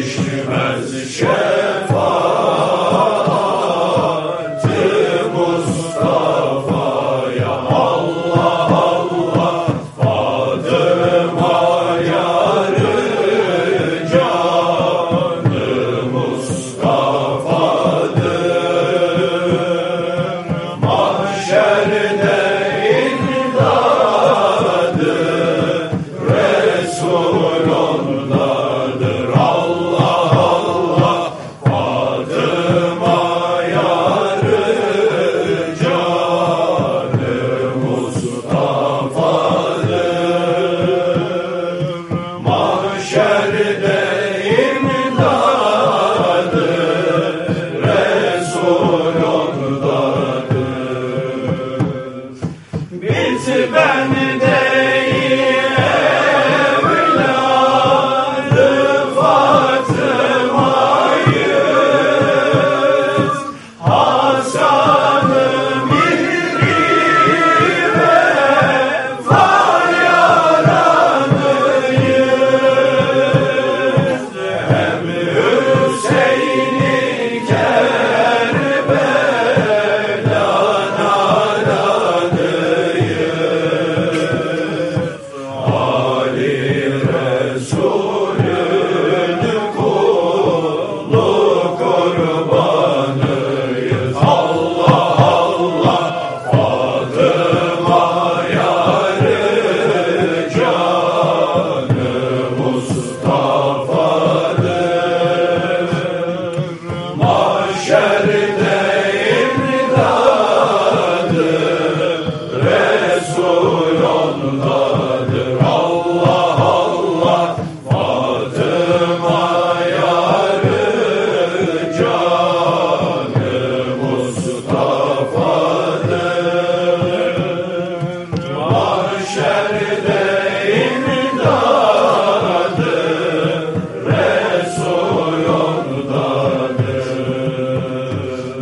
erişmez şefaat-ı Mustafa'ya Allah Allah Fatıma yarı canı Mustafa'dır Shanukah.